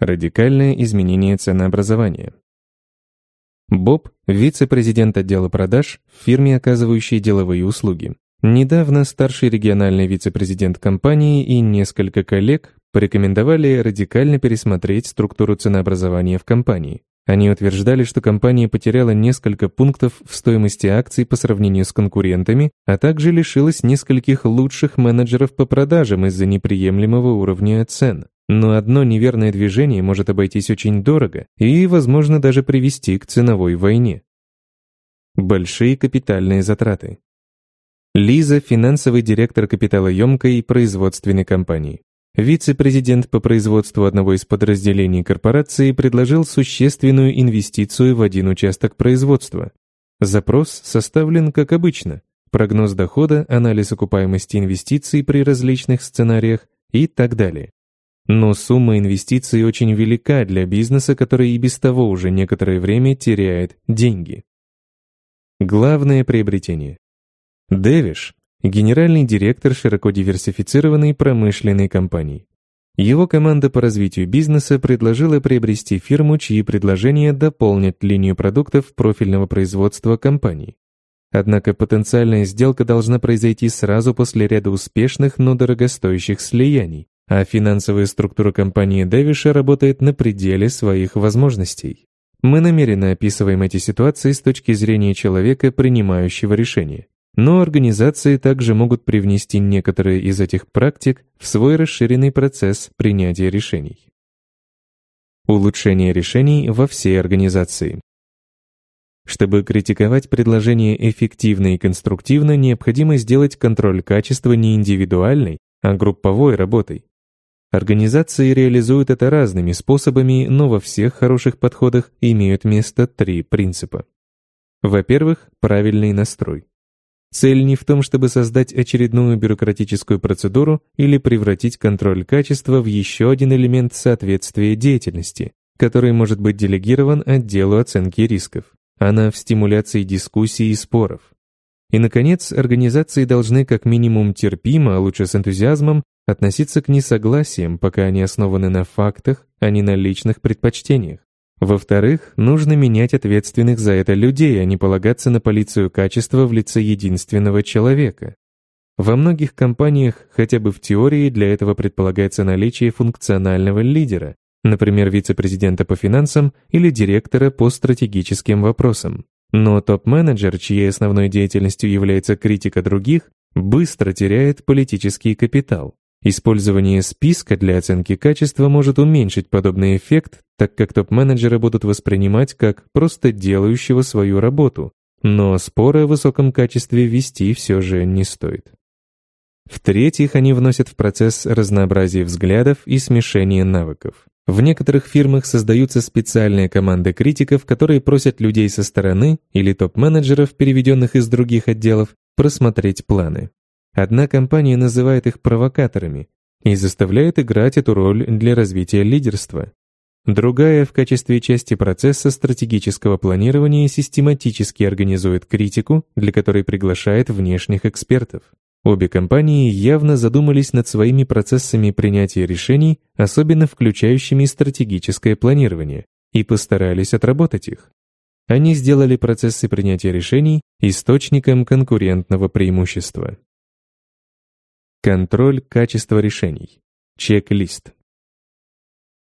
Радикальное изменение ценообразования. Боб, вице-президент отдела продаж в фирме, оказывающей деловые услуги. Недавно старший региональный вице-президент компании и несколько коллег порекомендовали радикально пересмотреть структуру ценообразования в компании. Они утверждали, что компания потеряла несколько пунктов в стоимости акций по сравнению с конкурентами, а также лишилась нескольких лучших менеджеров по продажам из-за неприемлемого уровня цен. Но одно неверное движение может обойтись очень дорого и, возможно, даже привести к ценовой войне. Большие капитальные затраты. Лиза – финансовый директор капиталоемкой и производственной компании. Вице-президент по производству одного из подразделений корпорации предложил существенную инвестицию в один участок производства. Запрос составлен как обычно – прогноз дохода, анализ окупаемости инвестиций при различных сценариях и так далее. Но сумма инвестиций очень велика для бизнеса, который и без того уже некоторое время теряет деньги. Главное приобретение. Дэвиш – генеральный директор широко диверсифицированной промышленной компании. Его команда по развитию бизнеса предложила приобрести фирму, чьи предложения дополнят линию продуктов профильного производства компании. Однако потенциальная сделка должна произойти сразу после ряда успешных, но дорогостоящих слияний, а финансовая структура компании Дэвиша работает на пределе своих возможностей. Мы намеренно описываем эти ситуации с точки зрения человека, принимающего решение. Но организации также могут привнести некоторые из этих практик в свой расширенный процесс принятия решений. Улучшение решений во всей организации. Чтобы критиковать предложение эффективно и конструктивно, необходимо сделать контроль качества не индивидуальной, а групповой работой. Организации реализуют это разными способами, но во всех хороших подходах имеют место три принципа. Во-первых, правильный настрой. Цель не в том, чтобы создать очередную бюрократическую процедуру или превратить контроль качества в еще один элемент соответствия деятельности, который может быть делегирован отделу оценки рисков. Она в стимуляции дискуссий и споров. И, наконец, организации должны как минимум терпимо, а лучше с энтузиазмом, относиться к несогласиям, пока они основаны на фактах, а не на личных предпочтениях. Во-вторых, нужно менять ответственных за это людей, а не полагаться на полицию качества в лице единственного человека. Во многих компаниях, хотя бы в теории, для этого предполагается наличие функционального лидера, например, вице-президента по финансам или директора по стратегическим вопросам. Но топ-менеджер, чьей основной деятельностью является критика других, быстро теряет политический капитал. Использование списка для оценки качества может уменьшить подобный эффект, так как топ-менеджеры будут воспринимать как просто делающего свою работу, но споры о высоком качестве вести все же не стоит. В-третьих, они вносят в процесс разнообразие взглядов и смешение навыков. В некоторых фирмах создаются специальные команды критиков, которые просят людей со стороны или топ-менеджеров, переведенных из других отделов, просмотреть планы. Одна компания называет их провокаторами и заставляет играть эту роль для развития лидерства. Другая в качестве части процесса стратегического планирования систематически организует критику, для которой приглашает внешних экспертов. Обе компании явно задумались над своими процессами принятия решений, особенно включающими стратегическое планирование, и постарались отработать их. Они сделали процессы принятия решений источником конкурентного преимущества. Контроль качества решений. Чек-лист.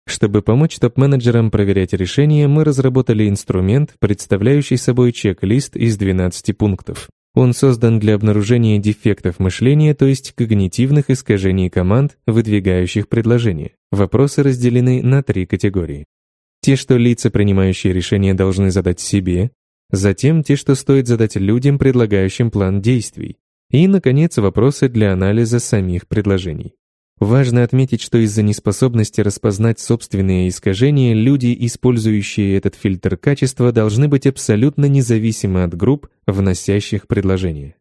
Чтобы помочь топ-менеджерам проверять решения, мы разработали инструмент, представляющий собой чек-лист из 12 пунктов. Он создан для обнаружения дефектов мышления, то есть когнитивных искажений команд, выдвигающих предложения. Вопросы разделены на три категории. Те, что лица, принимающие решения, должны задать себе, затем те, что стоит задать людям, предлагающим план действий, и, наконец, вопросы для анализа самих предложений. Важно отметить, что из-за неспособности распознать собственные искажения люди, использующие этот фильтр качества, должны быть абсолютно независимы от групп, вносящих предложения.